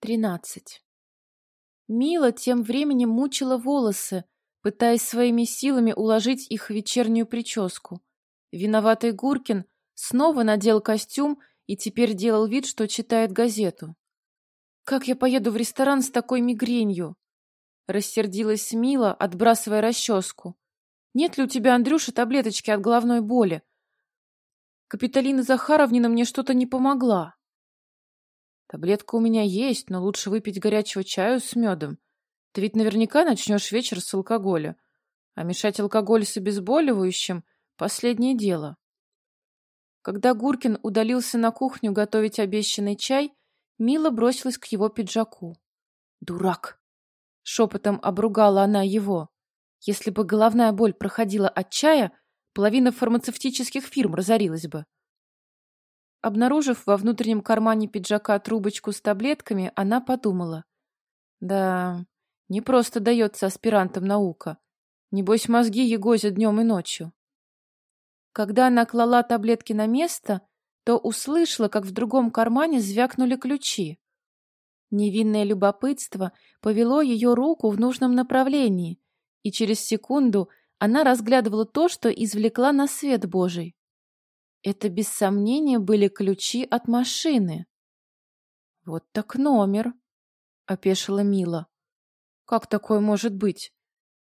Тринадцать. Мила тем временем мучила волосы, пытаясь своими силами уложить их в вечернюю прическу. Виноватый Гуркин снова надел костюм и теперь делал вид, что читает газету. «Как я поеду в ресторан с такой мигренью?» Рассердилась Мила, отбрасывая расческу. «Нет ли у тебя, Андрюша, таблеточки от головной боли? Капиталина Захаровнина мне что-то не помогла». Таблетка у меня есть, но лучше выпить горячего чаю с медом. Ты ведь наверняка начнешь вечер с алкоголя. А мешать алкоголь с обезболивающим — последнее дело. Когда Гуркин удалился на кухню готовить обещанный чай, Мила бросилась к его пиджаку. «Дурак!» — шепотом обругала она его. «Если бы головная боль проходила от чая, половина фармацевтических фирм разорилась бы». Обнаружив во внутреннем кармане пиджака трубочку с таблетками, она подумала. Да, не просто дается аспирантам наука. Небось, мозги егозят днем и ночью. Когда она клала таблетки на место, то услышала, как в другом кармане звякнули ключи. Невинное любопытство повело ее руку в нужном направлении, и через секунду она разглядывала то, что извлекла на свет Божий. Это, без сомнения, были ключи от машины. «Вот так номер», — опешила Мила. «Как такое может быть?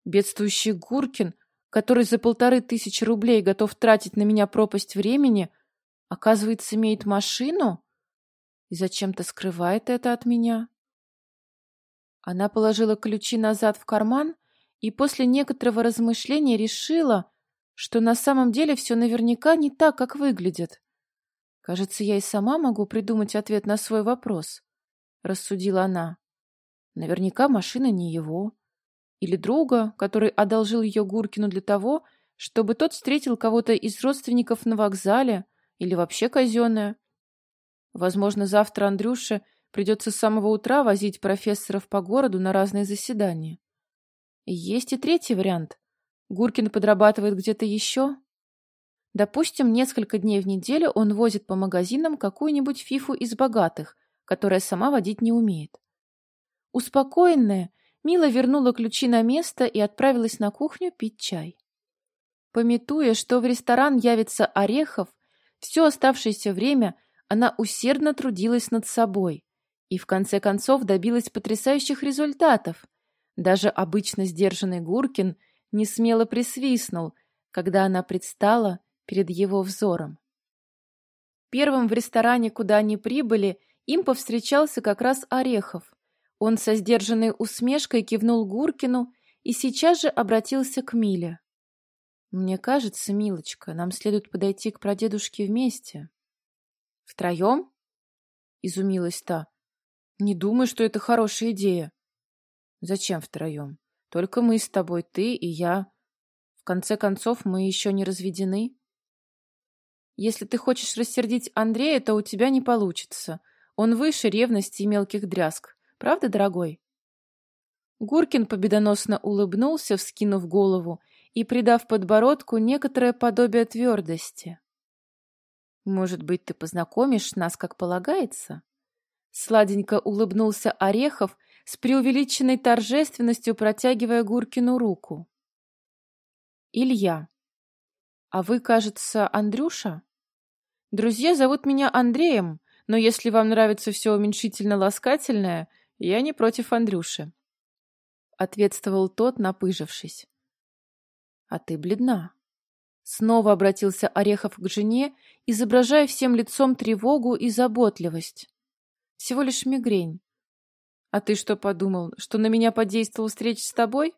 Бедствующий Гуркин, который за полторы тысячи рублей готов тратить на меня пропасть времени, оказывается, имеет машину? И зачем-то скрывает это от меня?» Она положила ключи назад в карман и после некоторого размышления решила, что на самом деле все наверняка не так, как выглядит. Кажется, я и сама могу придумать ответ на свой вопрос, рассудила она. Наверняка машина не его. Или друга, который одолжил ее Гуркину для того, чтобы тот встретил кого-то из родственников на вокзале или вообще казенная. Возможно, завтра Андрюше придется с самого утра возить профессоров по городу на разные заседания. есть и третий вариант. Гуркин подрабатывает где-то еще? Допустим, несколько дней в неделю он возит по магазинам какую-нибудь фифу из богатых, которая сама водить не умеет. Успокоенная, Мила вернула ключи на место и отправилась на кухню пить чай. Пометуя, что в ресторан явится Орехов, все оставшееся время она усердно трудилась над собой и в конце концов добилась потрясающих результатов. Даже обычно сдержанный Гуркин не смело присвистнул, когда она предстала перед его взором. Первым в ресторане, куда они прибыли, им повстречался как раз Орехов. Он со сдержанной усмешкой кивнул Гуркину и сейчас же обратился к Миле. «Мне кажется, милочка, нам следует подойти к прадедушке вместе». «Втроем?» — изумилась та. «Не думаю, что это хорошая идея». «Зачем втроем? Только мы с тобой, ты и я. В конце концов, мы еще не разведены. Если ты хочешь рассердить Андрея, то у тебя не получится. Он выше ревности и мелких дрязг. Правда, дорогой? Гуркин победоносно улыбнулся, вскинув голову и придав подбородку некоторое подобие твердости. «Может быть, ты познакомишь нас, как полагается?» Сладенько улыбнулся Орехов, с преувеличенной торжественностью протягивая Гуркину руку. Илья. А вы, кажется, Андрюша? Друзья зовут меня Андреем, но если вам нравится все уменьшительно-ласкательное, я не против Андрюши. Ответствовал тот, напыжившись. А ты бледна. Снова обратился Орехов к жене, изображая всем лицом тревогу и заботливость. Всего лишь мигрень. А ты что подумал, что на меня подействовал встреча с тобой?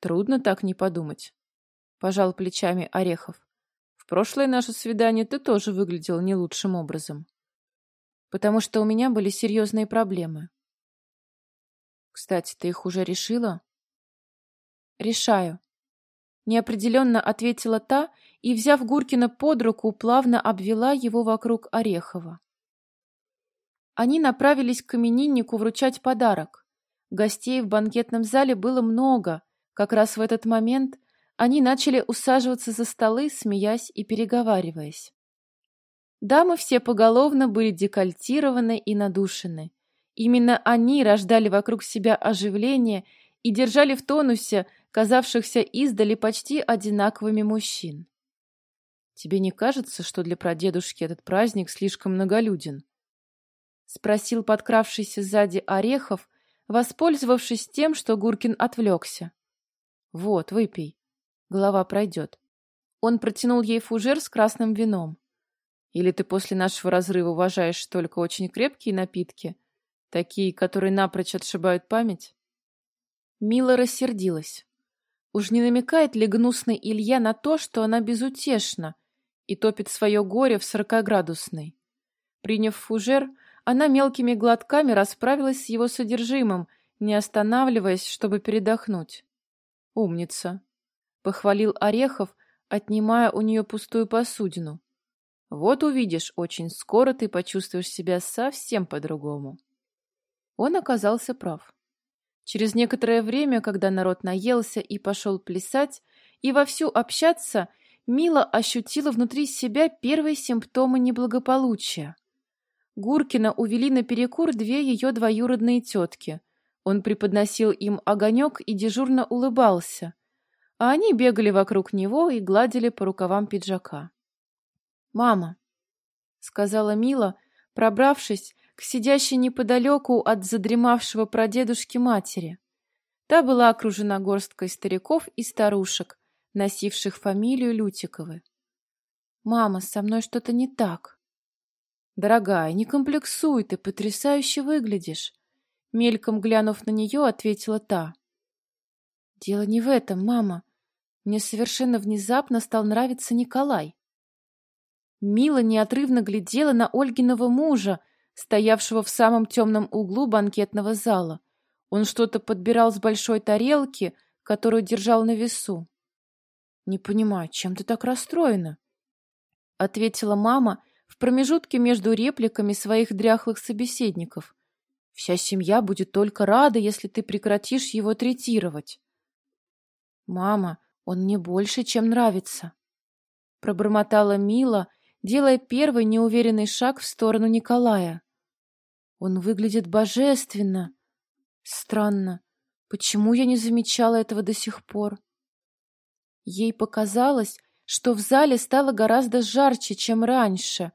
Трудно так не подумать. Пожал плечами Орехов. В прошлое наше свидание ты тоже выглядел не лучшим образом. Потому что у меня были серьезные проблемы. Кстати, ты их уже решила? Решаю. Неопределенно ответила та и, взяв Гуркина под руку, плавно обвела его вокруг Орехова. Они направились к имениннику вручать подарок. Гостей в банкетном зале было много. Как раз в этот момент они начали усаживаться за столы, смеясь и переговариваясь. Дамы все поголовно были декольтированы и надушены. Именно они рождали вокруг себя оживление и держали в тонусе казавшихся издали почти одинаковыми мужчин. «Тебе не кажется, что для прадедушки этот праздник слишком многолюден?» — спросил подкравшийся сзади Орехов, воспользовавшись тем, что Гуркин отвлекся. «Вот, выпей. Голова пройдет». Он протянул ей фужер с красным вином. «Или ты после нашего разрыва уважаешь только очень крепкие напитки, такие, которые напрочь отшибают память?» Мила рассердилась. Уж не намекает ли гнусный Илья на то, что она безутешна и топит свое горе в сорокоградусной? Приняв фужер, она мелкими глотками расправилась с его содержимым, не останавливаясь, чтобы передохнуть. «Умница!» — похвалил Орехов, отнимая у нее пустую посудину. «Вот увидишь, очень скоро ты почувствуешь себя совсем по-другому». Он оказался прав. Через некоторое время, когда народ наелся и пошел плясать, и вовсю общаться, Мила ощутила внутри себя первые симптомы неблагополучия. Гуркина увели на перекур две ее двоюродные тетки. Он преподносил им огонек и дежурно улыбался, а они бегали вокруг него и гладили по рукавам пиджака. «Мама», — сказала Мила, пробравшись к сидящей неподалеку от задремавшего прадедушки матери. Та была окружена горсткой стариков и старушек, носивших фамилию Лютиковы. «Мама, со мной что-то не так». «Дорогая, не комплексуй, ты потрясающе выглядишь», — мельком глянув на нее, ответила та. «Дело не в этом, мама. Мне совершенно внезапно стал нравиться Николай». Мила неотрывно глядела на Ольгиного мужа, стоявшего в самом темном углу банкетного зала. Он что-то подбирал с большой тарелки, которую держал на весу. «Не понимаю, чем ты так расстроена?» — ответила мама в промежутке между репликами своих дряхлых собеседников. «Вся семья будет только рада, если ты прекратишь его третировать». «Мама, он мне больше, чем нравится», — пробормотала Мила, делая первый неуверенный шаг в сторону Николая. Он выглядит божественно. Странно, почему я не замечала этого до сих пор? Ей показалось, что в зале стало гораздо жарче, чем раньше,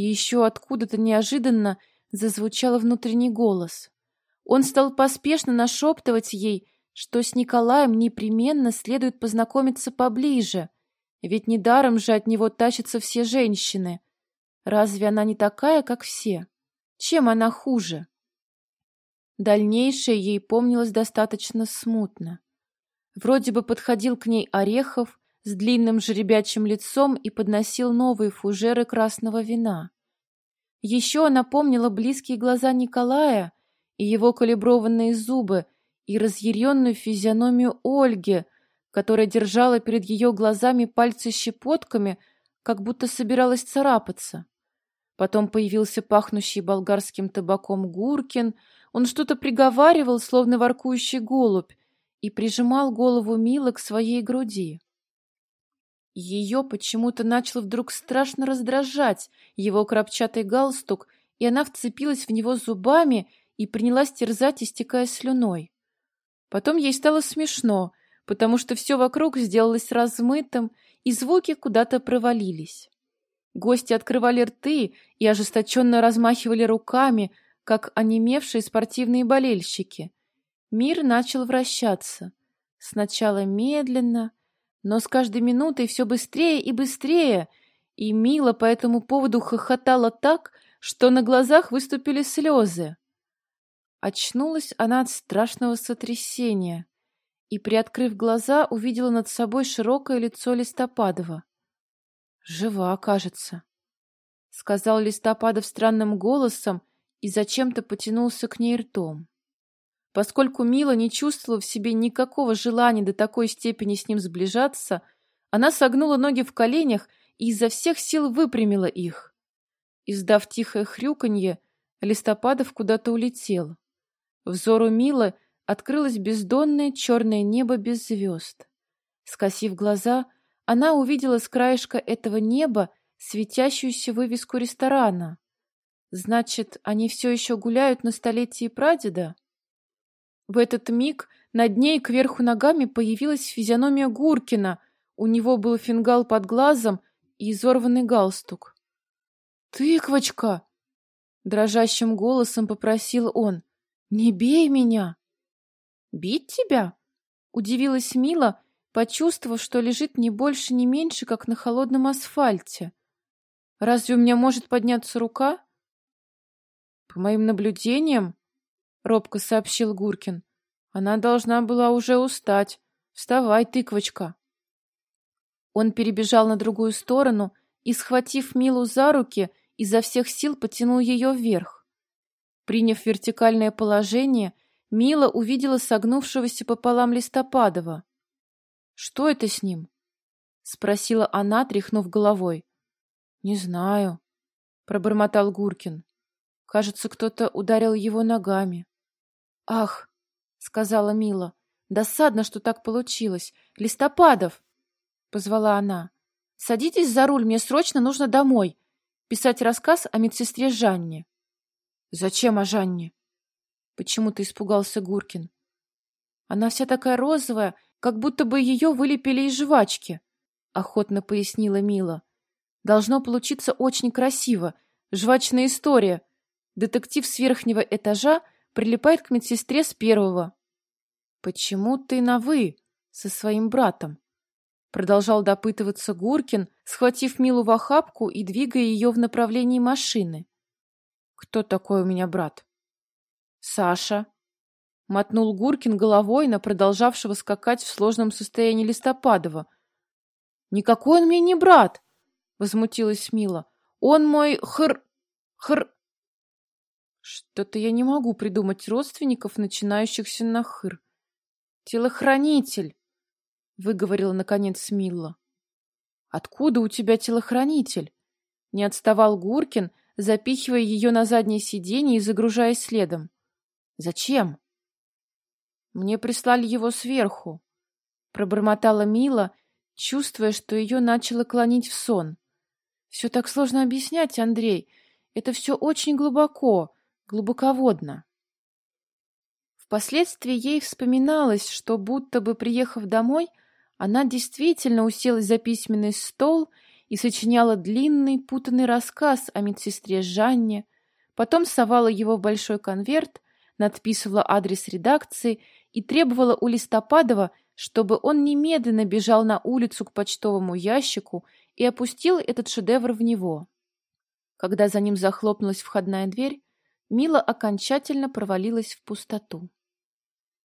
и еще откуда-то неожиданно зазвучал внутренний голос. Он стал поспешно нашептывать ей, что с Николаем непременно следует познакомиться поближе, ведь недаром же от него тащатся все женщины. Разве она не такая, как все? Чем она хуже? Дальнейшее ей помнилось достаточно смутно. Вроде бы подходил к ней Орехов с длинным жеребячим лицом и подносил новые фужеры красного вина. Еще она помнила близкие глаза Николая и его калиброванные зубы и разъяренную физиономию Ольги, которая держала перед ее глазами пальцы щепотками, как будто собиралась царапаться. Потом появился пахнущий болгарским табаком Гуркин. Он что-то приговаривал, словно воркующий голубь, и прижимал голову Милы к своей груди. Ее почему-то начал вдруг страшно раздражать его крапчатый галстук, и она вцепилась в него зубами и принялась терзать, истекая слюной. Потом ей стало смешно, потому что все вокруг сделалось размытым, и звуки куда-то провалились. Гости открывали рты и ожесточенно размахивали руками, как онемевшие спортивные болельщики. Мир начал вращаться. Сначала медленно, но с каждой минутой все быстрее и быстрее, и Мила по этому поводу хохотала так, что на глазах выступили слезы. Очнулась она от страшного сотрясения и, приоткрыв глаза, увидела над собой широкое лицо Листопадова. «Жива, кажется», — сказал Листопадов странным голосом и зачем-то потянулся к ней ртом. Поскольку Мила не чувствовала в себе никакого желания до такой степени с ним сближаться, она согнула ноги в коленях и изо всех сил выпрямила их. Издав тихое хрюканье, Листопадов куда-то улетел. Взору Милы открылось бездонное черное небо без звезд. Скосив глаза, она увидела с краешка этого неба светящуюся вывеску ресторана. Значит, они все еще гуляют на столетии прадеда? В этот миг над ней кверху ногами появилась физиономия Гуркина. У него был фингал под глазом и изорванный галстук. «Тыквочка!» — дрожащим голосом попросил он. «Не бей меня!» «Бить тебя?» — удивилась Мила, почувствовав, что лежит не больше, не меньше, как на холодном асфальте. «Разве у меня может подняться рука?» «По моим наблюдениям, — робко сообщил Гуркин, — она должна была уже устать. Вставай, тыквочка!» Он перебежал на другую сторону и, схватив Милу за руки, изо всех сил потянул ее вверх. Приняв вертикальное положение, Мила увидела согнувшегося пополам Листопадова. «Что это с ним?» — спросила она, тряхнув головой. «Не знаю», — пробормотал Гуркин. «Кажется, кто-то ударил его ногами». «Ах!» — сказала Мила. «Досадно, что так получилось. Листопадов!» — позвала она. «Садитесь за руль, мне срочно нужно домой. Писать рассказ о медсестре Жанне». «Зачем о Жанне?» Почему-то испугался Гуркин. Она вся такая розовая, как будто бы ее вылепили из жвачки, охотно пояснила Мила. Должно получиться очень красиво. Жвачная история. Детектив с верхнего этажа прилипает к медсестре с первого. Почему ты на «вы» со своим братом? Продолжал допытываться Гуркин, схватив Милу в охапку и двигая ее в направлении машины. Кто такой у меня брат? Саша. Мотнул Гуркин головой на продолжавшего скакать в сложном состоянии Листопадова. Никакой он мне не брат, возмутилась Мила. Он мой хр... хр... Что-то я не могу придумать родственников, начинающихся на хр. Телохранитель, выговорила наконец Мила. Откуда у тебя телохранитель? Не отставал Гуркин, запихивая ее на заднее сиденье и загружая следом. Зачем? Мне прислали его сверху, пробормотала Мила, чувствуя, что ее начало клонить в сон. Все так сложно объяснять, Андрей. Это все очень глубоко, глубоководно. Впоследствии ей вспоминалось, что, будто бы приехав домой, она действительно уселась за письменный стол и сочиняла длинный, путанный рассказ о медсестре Жанне, потом совала его в большой конверт надписывала адрес редакции и требовала у Листопадова, чтобы он немедленно бежал на улицу к почтовому ящику и опустил этот шедевр в него. Когда за ним захлопнулась входная дверь, Мила окончательно провалилась в пустоту.